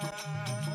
Música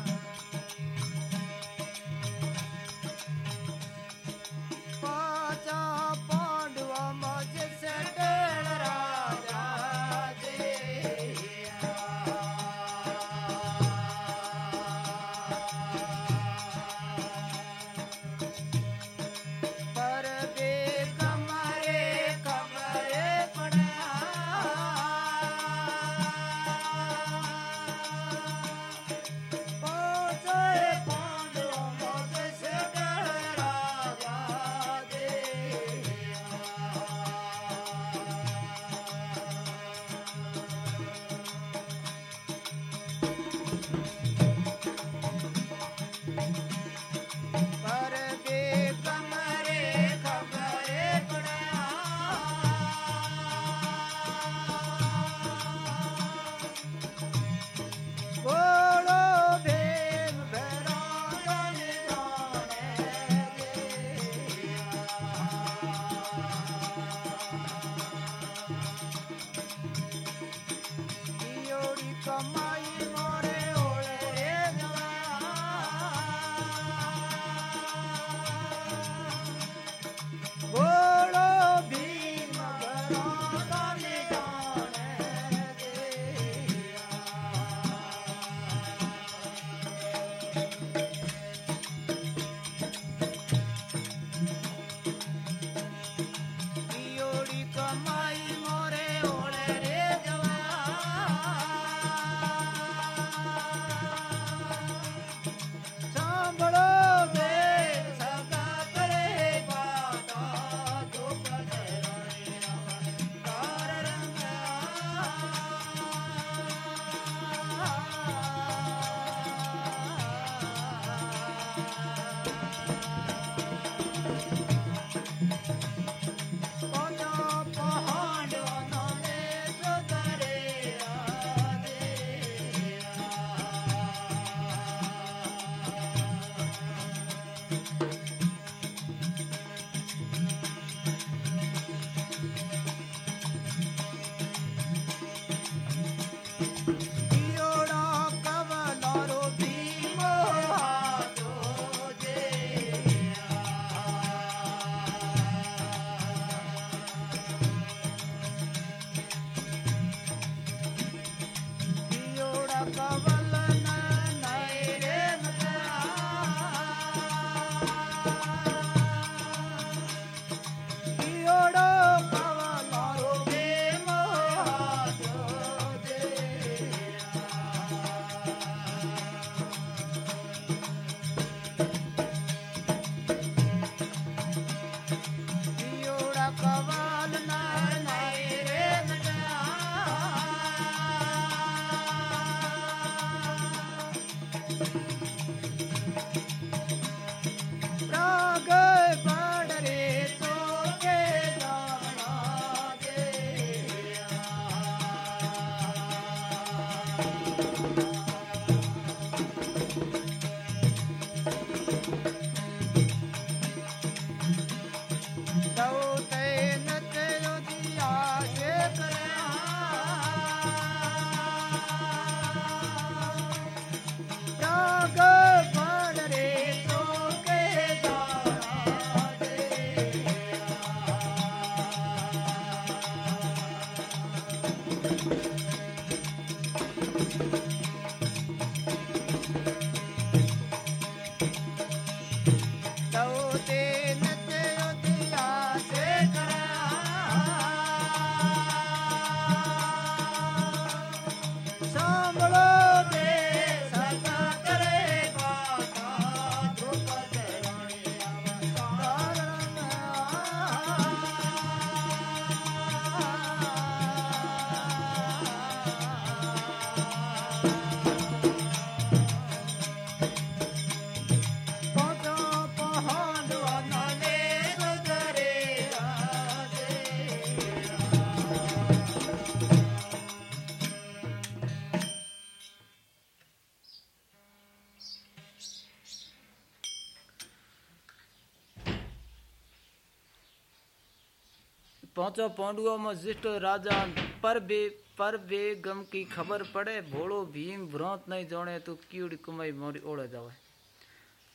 पहुंचो पांडुओं में जिष्ट राजा, पर बे पर बेगम की खबर पड़े भोड़ो भीम भ्रांत नहीं जोड़े तो कीड़ कुमाई मोरी ओढ़ जावे।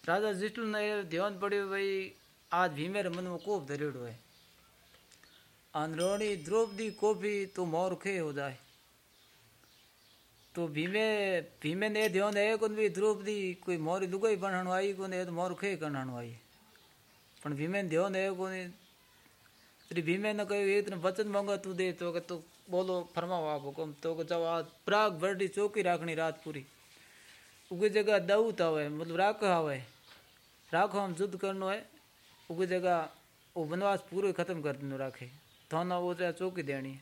राजा जिष्टु ने ध्यान पड़े भाई आज भीमेर मन में कोप धरेड़ो है अनरोणी द्रौपदी को भी तो मोर खे हो जाए। तो भीमे भीमे ने ध्यान है कोन भी द्रौपदी, कोई मोरी लुगाई बनण आई कोन तो मोर खे करण आई। पण भीमे ध्यान है कोन श्री भीमे ने कहे इतने वचन मांगा तू दे तो तू बोलो फरमाओ आप हुकुम तो जाओ आज प्राग बरडी चौकी राखनी रात पूरी उगी जगह दाऊत आवे मतलब राख आवे राखो हम युद्ध करनो है उगी जगह वो वनवास पूरे खत्म कर देनो राखे थाना वो चाहे चौकी देनी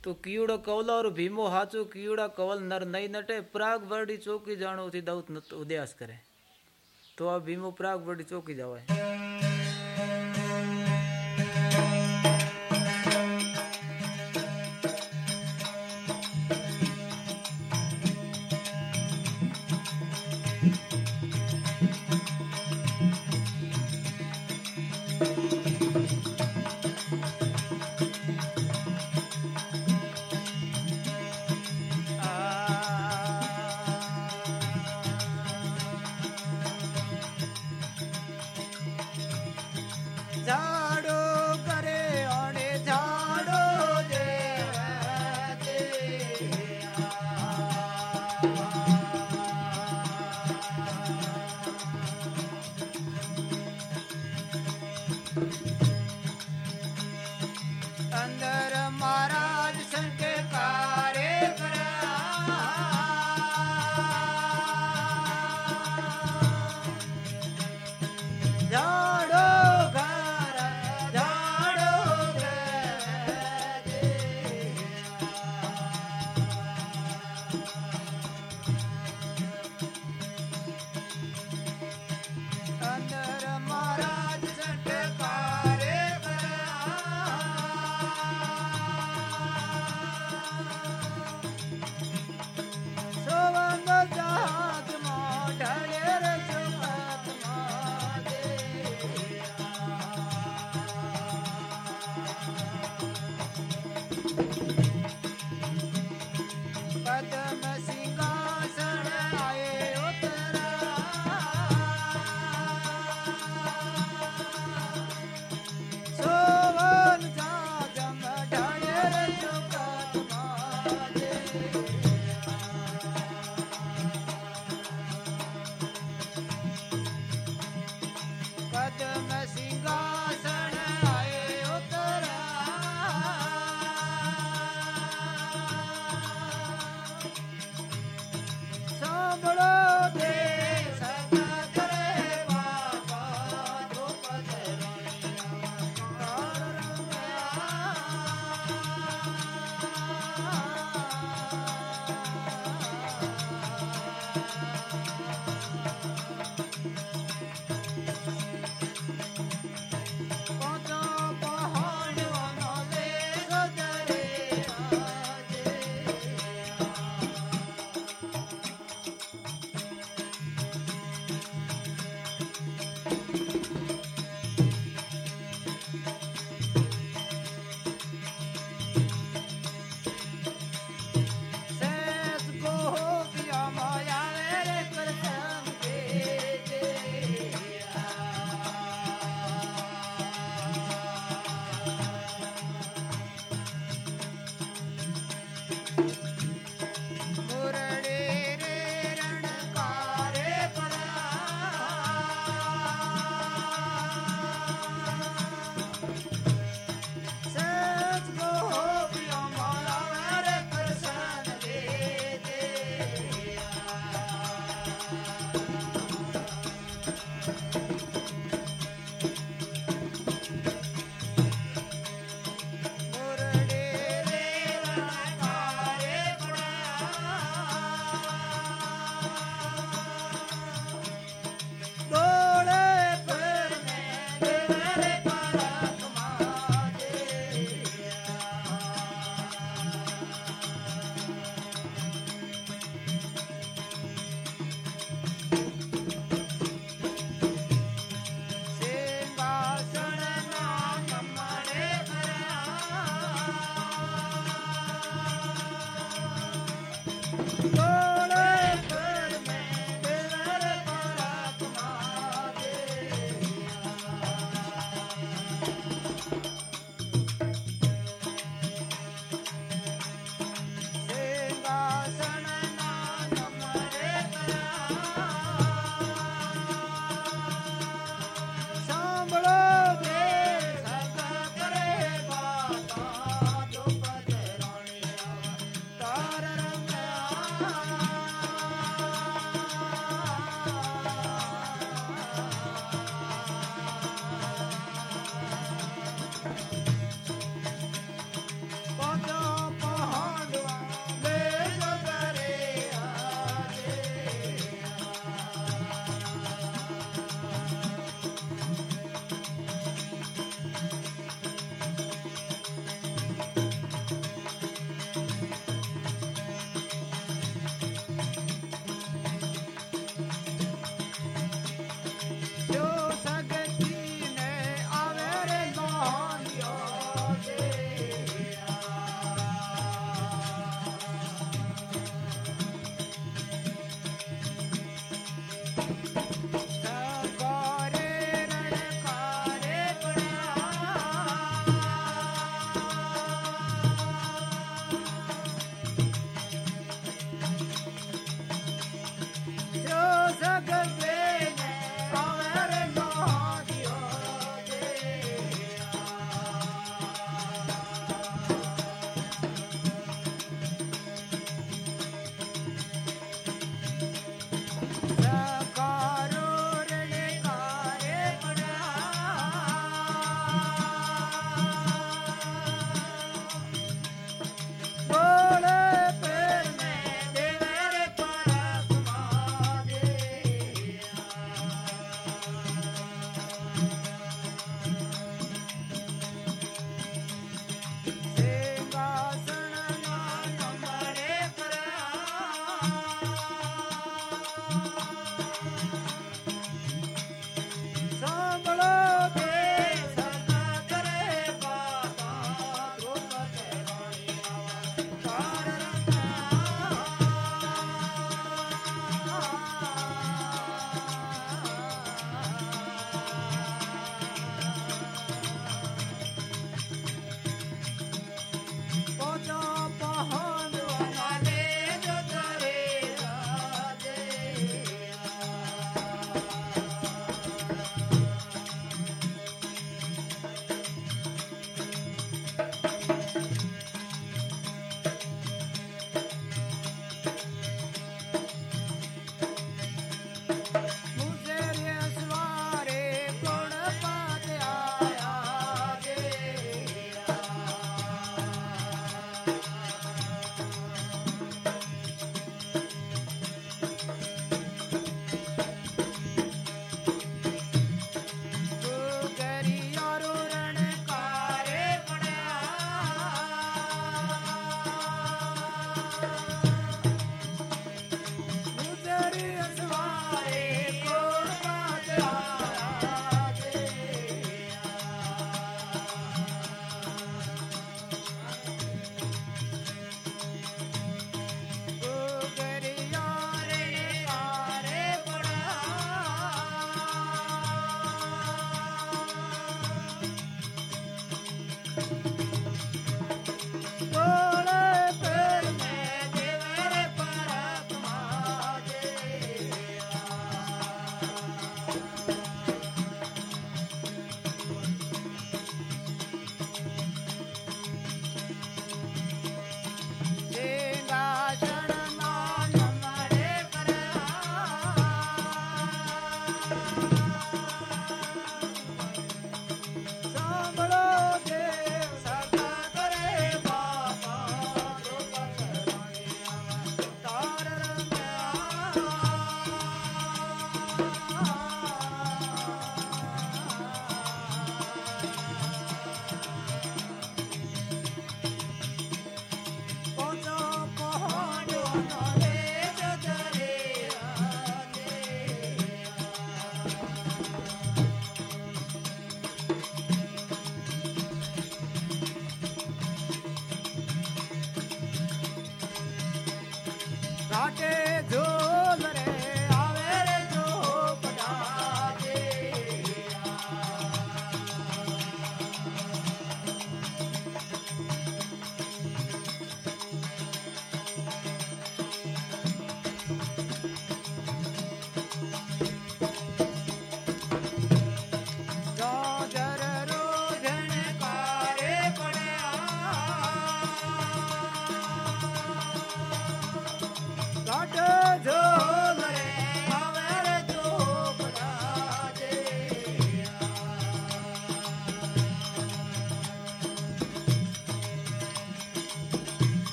तो कीड़ा कवला और भीमो हाचो कीड़ा कवल नर नहीं नटे प्राग बरडी चौकी जानो थी दाऊत उदयास करे तो अब भीमो प्राग बरडी चौकी जावे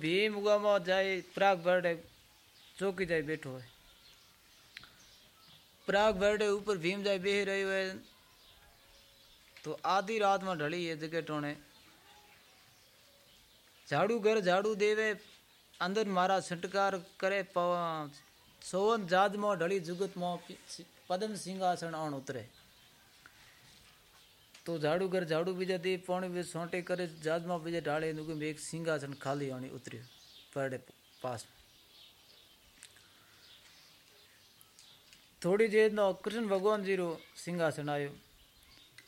ભીમ ઉગામાં જાય પ્રાગ બરડે ચોકી જાય બેઠો હોય પ્રાગ બરડે ઉપર ભીમ જાય બેહી રહ્યો હોય તો આધી રાતમાં ઢળી એ જગ્યા ટોણે ઝાડુ ઘર ઝાડુ દેવે અંદર મારા છંટકાર કરે સોવન જાદમાં ઢળી જુગતમાં પદમ સિંહાસન અણ ઉતરે તો ઝાડુ ઘર ઝાડુ બીજા દે પાણી સોંટે કરે જાદમાં બીજા ઢાળે નું એક સિંહાસન ખાલી આણી ઉતર્યું પરડે પાસ. થોડી જેનો કૃષ્ણ ભગવાનજીનો સિંહાસન આવ્યો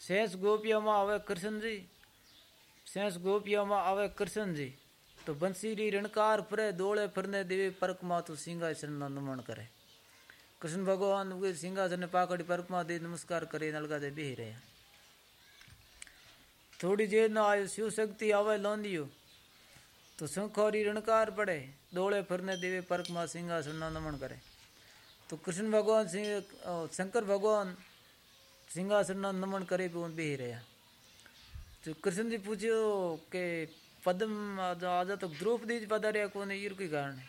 શેષ ગોપિયામાં આવે કૃષ્ણજી, શેષ ગોપિયામાં આવે કૃષ્ણજી. તો બંસીરી રણકાર ફરે દોળે ફરને દેવી પરકમાં તું સિંહાસનના નમન કરે. કૃષ્ણ ભગવાન સિંહાસન પાકડી પરકમાં દે નમસ્કાર કરી નલગા દે બેહી રહ્યા. થોડી દેર નો આવ્યો શિવ શક્તિ આવે લોંદિયો તો શંખોરી રણકાર પડે દોળે ફરને દેવે પરકમાં સિંહાસનનો નમન કરે તો કૃષ્ણ ભગવાન શંકર ભગવાન સિંહાસનનો નમન કરે બેહી રહ્યા તો કૃષ્ણજી પૂછ્યું કે પદમ આજે તો દ્રૌપદી જ પધાર્યા કોને ઈર કઈ કારણે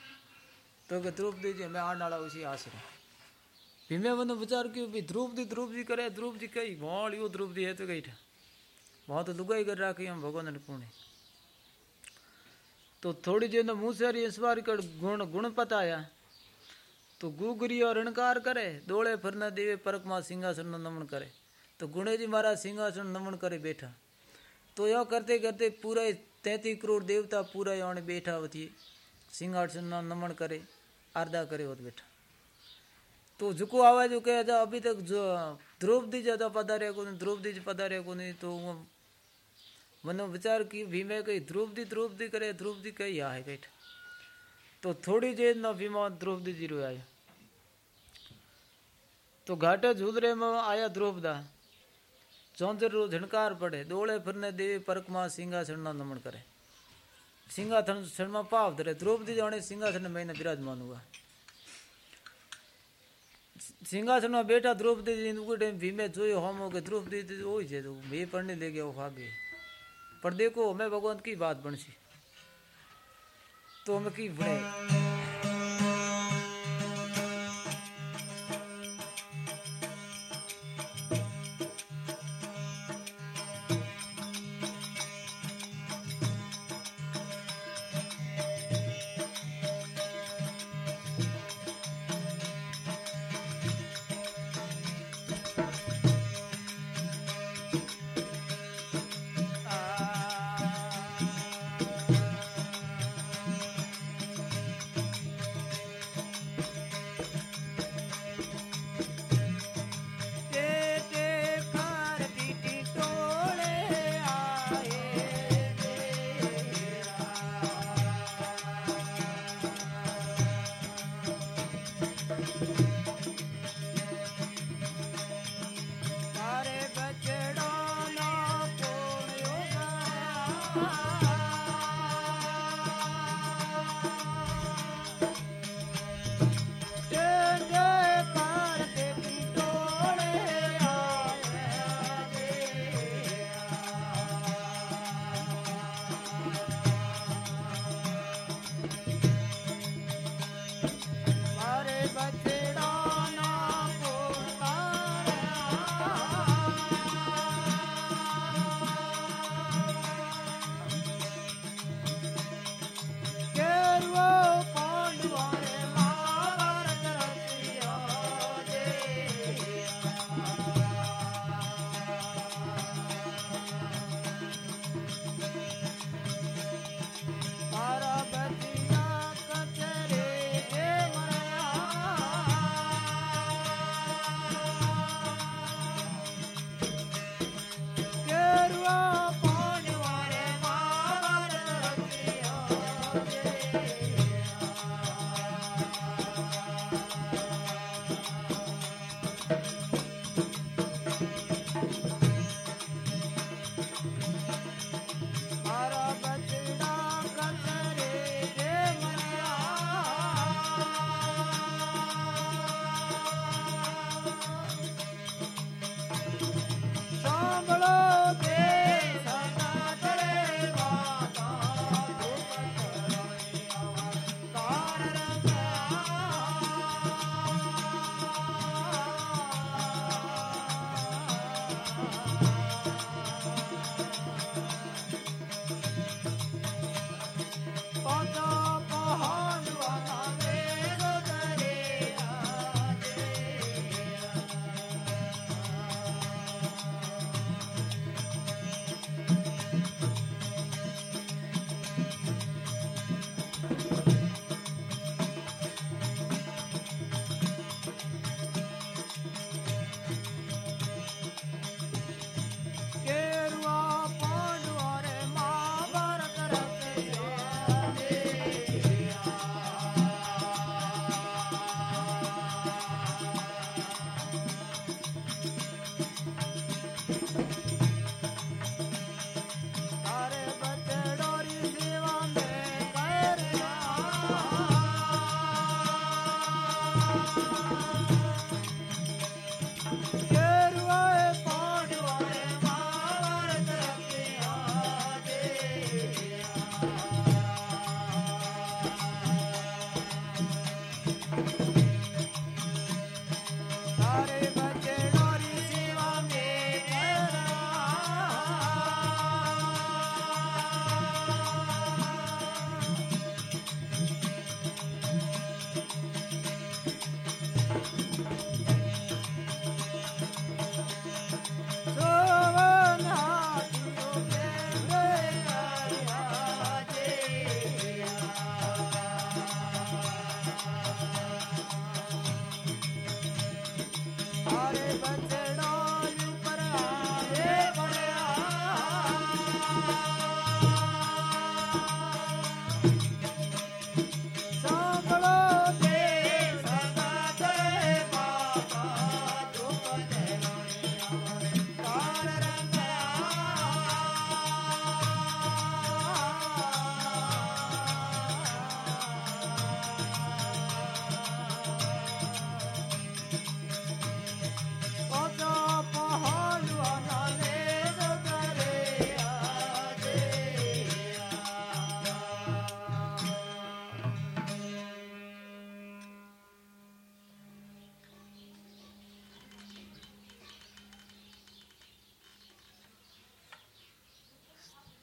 તો કે દ્રૌપદી મેં આ નાળા ઉછી આશરે ભીમે મને વિચાર કર્યો ભાઈ દ્રૌપદી દ્રૌપદી કરે દ્રૌપદી કઈ ભોળ એવું દ્રૌપદી હે તો કઈ बहुत लुगाई कर रखी हम भगवान ने पुणे। तो थोड़ी देर में मूसरी इसवार कर गुण गुण पताया तो गुगरी और रणकार करे, दौड़े फरना देवे, परक माँ सिंहासन नमन करे। तो गुणे जी महाराज सिंहासन नमन करे बैठा। तो यो करते करते पूरा तैतीस करोड़ देवता पूरा यहाँ बैठा होती। सिंहासन नमन करे, आरदा करे वो बैठा। तो झुको आवाज़ कहे अभी तक जो द्रौपदी ज़्यादा पधारे को द्रौपदी पधारे को नहीं तो मनो विचार की भीमे कही, ध्रुवदी ध्रुवदी करे, ध्रुवदी कही आ है बैठ तो थोड़ी देर न भीमा, ध्रुवदी ज़ीरो आया तो घाटे झूलरे में आया ध्रुवदा। चौंधर रो झणकार पड़े, डोले फिरने देवी परक सिंहासन ना नमन करे। सिंहासन क्षण में पाप धरे द्रौपदी जाने सिंहासन में विराजमान हुआ। सिंहासन में बैठा द्रौपदी जी उगड़े, भीमे जोयो होमो के द्रौपदी जी ओ जे तो मे पढ़ने ले गया, वो आगे पर देखो मैं भगवान की बात बन सी। तो मैं की बने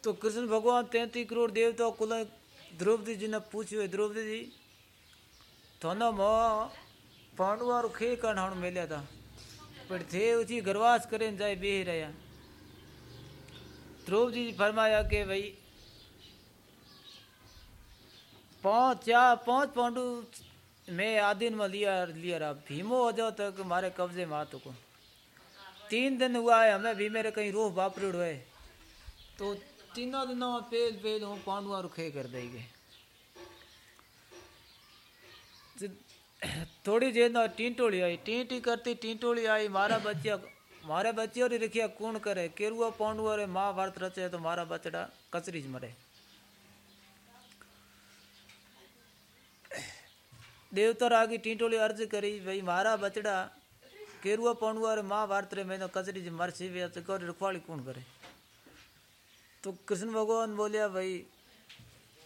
तो कृष्ण भगवान तैतीस करोड़ देवता कुल द्रौपदी जी ने पूछियो द्रौपदी जी थोनो मो पांडवा खे कण हण मिलिया था। पर थे उसी गरवास करे जाए बेह रहा द्रौपदी जी फरमाया कि, भाई, पाँच, चार, पाँच पांडु मैं आदिन में लिया लिया रहा। भीमो हो जाओ तक मारे कब्जे में हाथ को। तीन दिन हुआ है, हमें भी मेरे कहीं रोह बापरेड़ हुए। तो में पेल पेल हूँ पांडुआ रुखे कर देंगे थोड़ी देर ना टींटोली आई, टींटी करती, टींटोली आई, मारा बच्चा, मारे बच्चे और रखिया, कौन करे? केरुआ पांडुआ रे महाभारत रचे तो मारा बचड़ा कचरी मरे। देवतर आगे टींटोली अर्ज़ करी, भाई मारा बचड़ा केरुआ पांडुआ रे महाभारत रे मैंने कचरी मर सी रखवाली कौन करे? तो कृष्ण भगवान बोलिया भाई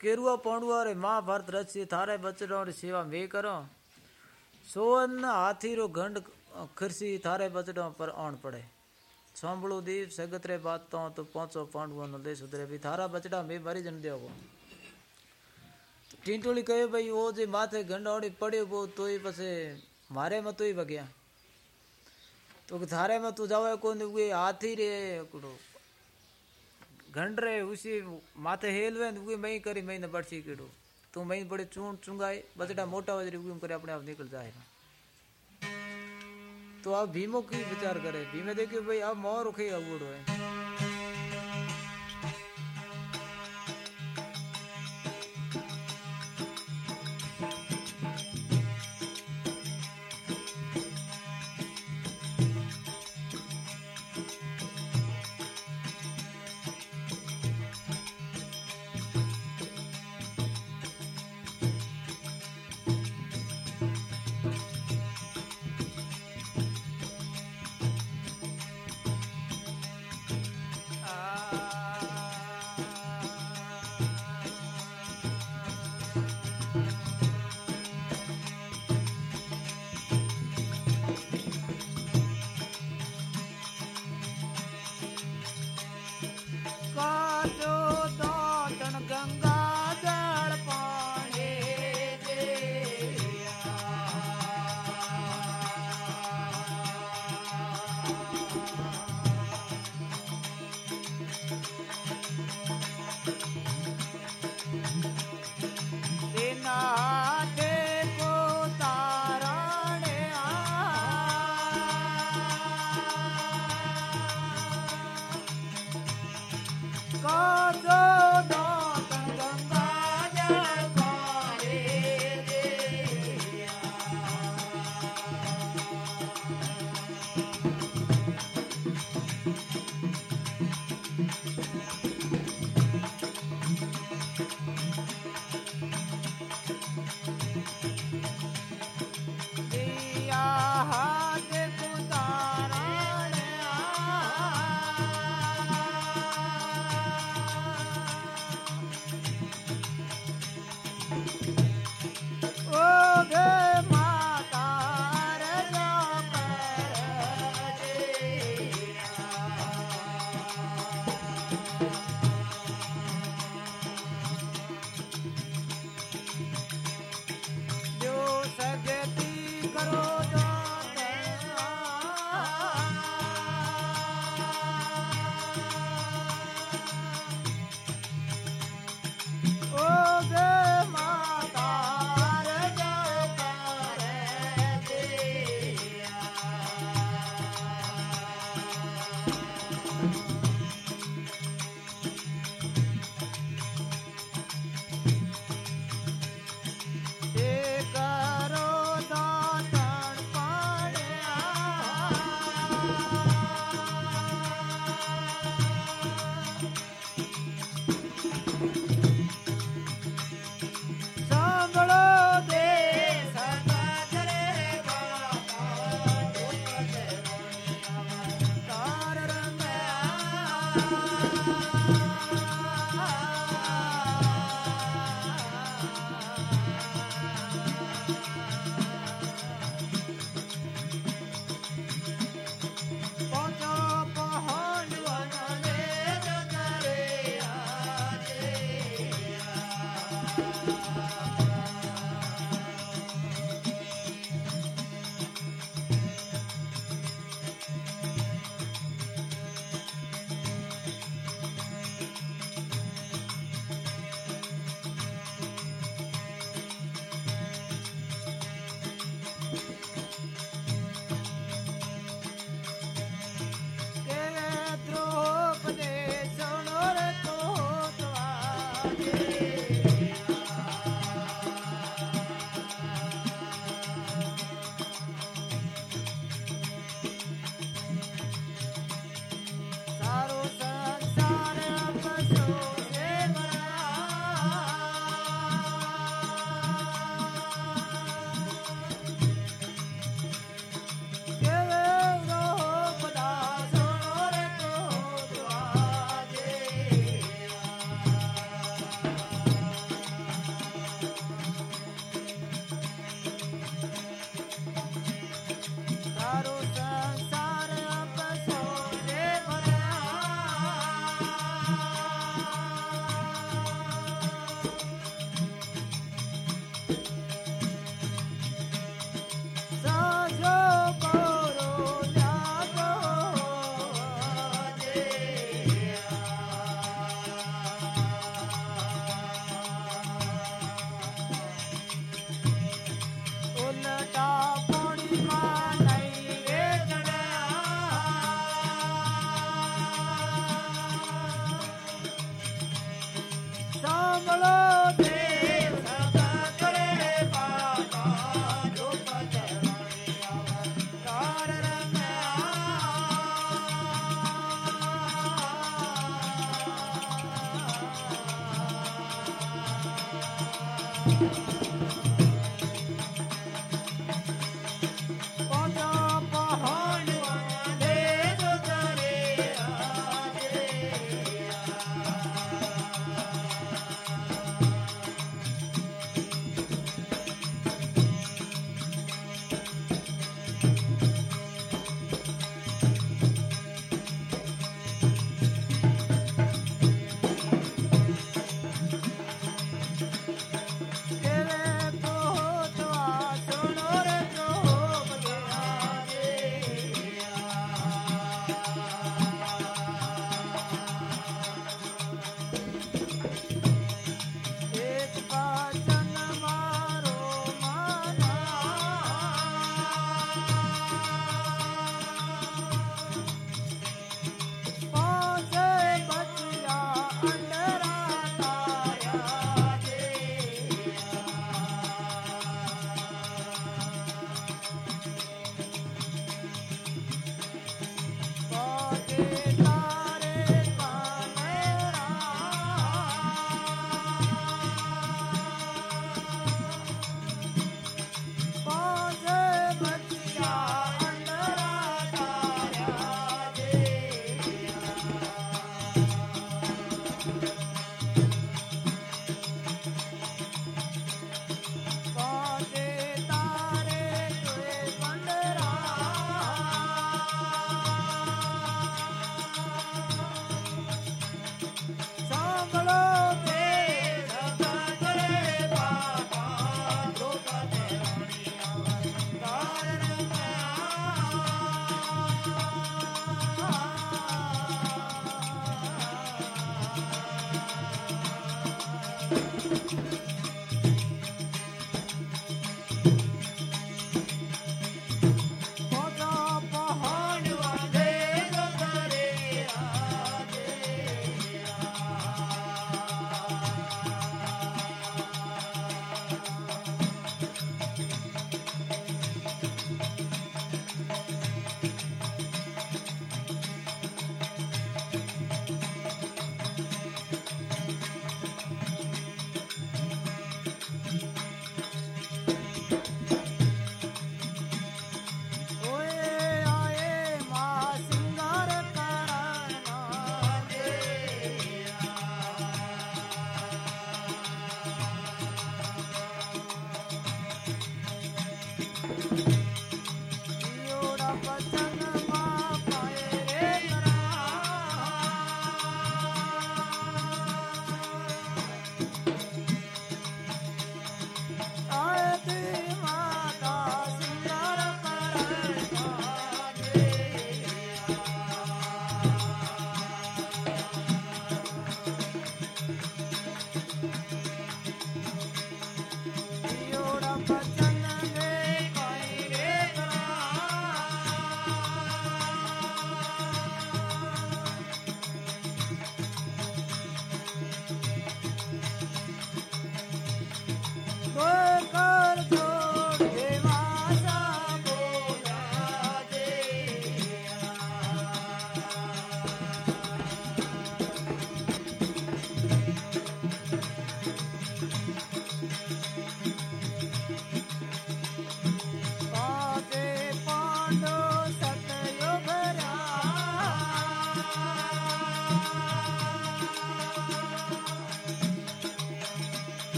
केरुआ पांडुआ और महाभारत रच थारे बचड़ो और सेवा वे करो? सोवन हाथी रो घंड खिरसी थारे बचड़ो पर आण पड़े। सामभड़ो दीप सगत रे बात तो, तो पांचो पांडुओं नो देश उधरे भी थारा बचड़ा में भरी जन दियो टींटोली कहे भाई वो जे माथे घंडावड़ी पड़े वो तो ही पसे मारे में तो ही भगया। तो थारे में तू जावे कोन हाथी रे कुड़ो। माथे हेलवे उगे मई करी मई ने बड़सी कीड़ो। तू मई बड़े चून चुंगाए बजड़ा मोटा वजरी उगे करे अपने आप निकल जाए तो आप भीमो की विचार करे। भीमे देखियो, भाई अब मोर उखे अवुड़ो है।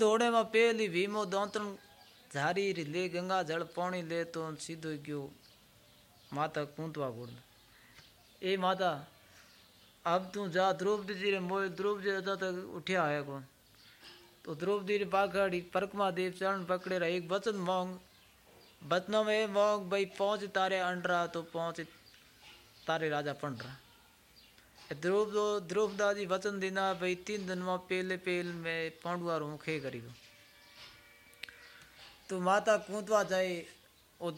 होने में पहली भीमो दौतन झारी ले गंगा जल पानी ले तो सीधो गयो। माता कुंतवा गुड़ ए माता, अब तू जा द्रौपदी जी रे मोय द्रौपदी जी तक उठिया है कौन तो द्रौपदी रे पाखड़ी परकमा देव चरण पकड़े रहा। एक वचन मांग बचनों में मांग, भाई पहुँच तारे अंडरा तो पहुँच तारे राजा पंडरा। द्रौपद द्रौपदा जी वचन देना, भाई तीन दिन में पहले पहल में पांडुआ रू खे करी तो माता कूदवा जाए और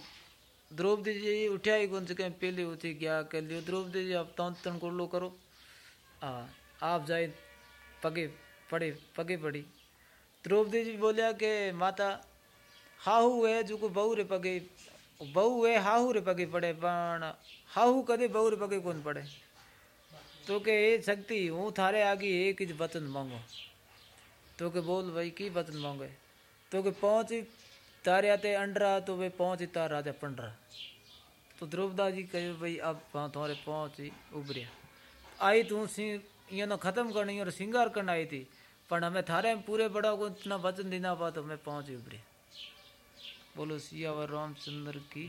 द्रौपदी जी उठा ही कौन कहीं पहले उठी गया, कह लियो द्रौपदी जी अब तन तन को लो करो। आ, आप जाए पगे पड़े, पगे पड़ी। द्रौपदी जी बोलिया के, माता, हाहू है जो को बहू रे पगे, बहू है हाहू रे पगे पड़े, पण हाहू कदे बहू रे पगे कौन पड़े? तो के ए शक्ति, हूँ थारे आगे एक ही वचन मांगो। तो के बोल भाई, की वचन मांगे? तो के पहुँच तारे आते अंडरा तो वे पहुँच तार राजा पंडरा। तो द्रौपदा जी कहे, भाई, अब थोड़े पहुँच उभरिया। आई तू सिंह ये खत्म करनी, और सिंगार करना आई थी। पर हमें थारे में पूरे बड़ा को इतना वचन देना पा तो मैं पहुँच उभरे बोलो, सियावर रामचंद्र की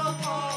Oh,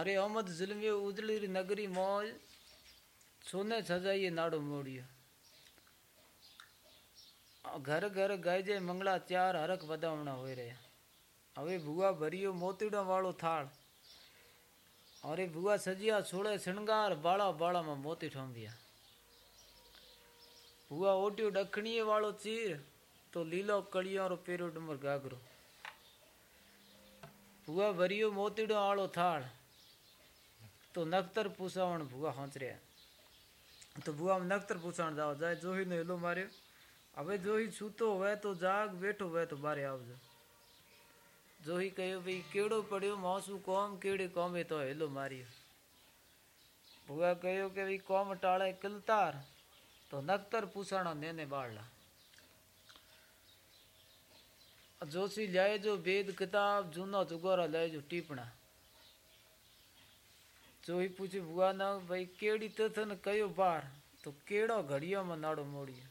अरे अहमद जुल्मी उजली री नगरी मौज सोने सजाइए नाड़ो मोड़ियो आ घर घर गाय जे मंगला चार हरक बदावना हो रहा હવે ભુવા ભર્યો મોતીડા વાળો થાળ અરે ભુવા સજિયા છોડે શણગાર બાળા બાળામાં મોતી ઠોંબ્યા ભુવા ઓટ્યો ડખણીએ વાળો ચીર તો લીલો કળિયારો પેરો ડુમર ગાગરો ભુવા ભર્યો મોતીડો આળો થાળ તો નખતર પૂસાવણ ભુવા હોંચર્યા તો ભુવા નખતર પૂસાવણ જાવ જાય જોહીનો હેલો માર્યો હવે જોહી સૂતો હોય તો જાગ બેઠો હોય તો બારે આવજો જોહી કહ્યું ભાઈ કેળો પડ્યો મોસું કોમ કેડે કોમે તો હેલો માર્યો ભુવા કહ્યું કે ભાઈ કોમ ટાળે કિલતાર તો નખતર પૂસાણો નેને બાળલા જોશી લાય જો વેદ કિતાબ જૂનો ચુગોરા લાય જો ટીપણા જોઈ પૂછ્યું ભુવાના ભાઈ, કેડી તથ ને કયો બાર તો કેળો ઘડિયામાં નાડો મોડ્યો.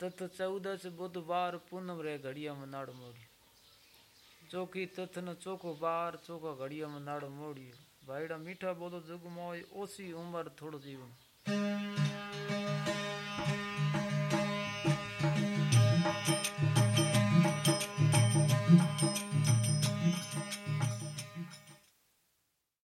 તથ ચૌદસ બુધવાર પૂનમ રે ઘડિયામાં નાડો મોડ્યો. ચોખી તથ ને ચોખ્ખો બાર ચોખ્ખો ઘડિયામાં નાડો મોડ્યો. ભાઈડા મીઠા બોલો જુગમાં હોય ઓછી ઉંમર થોડું જીવન.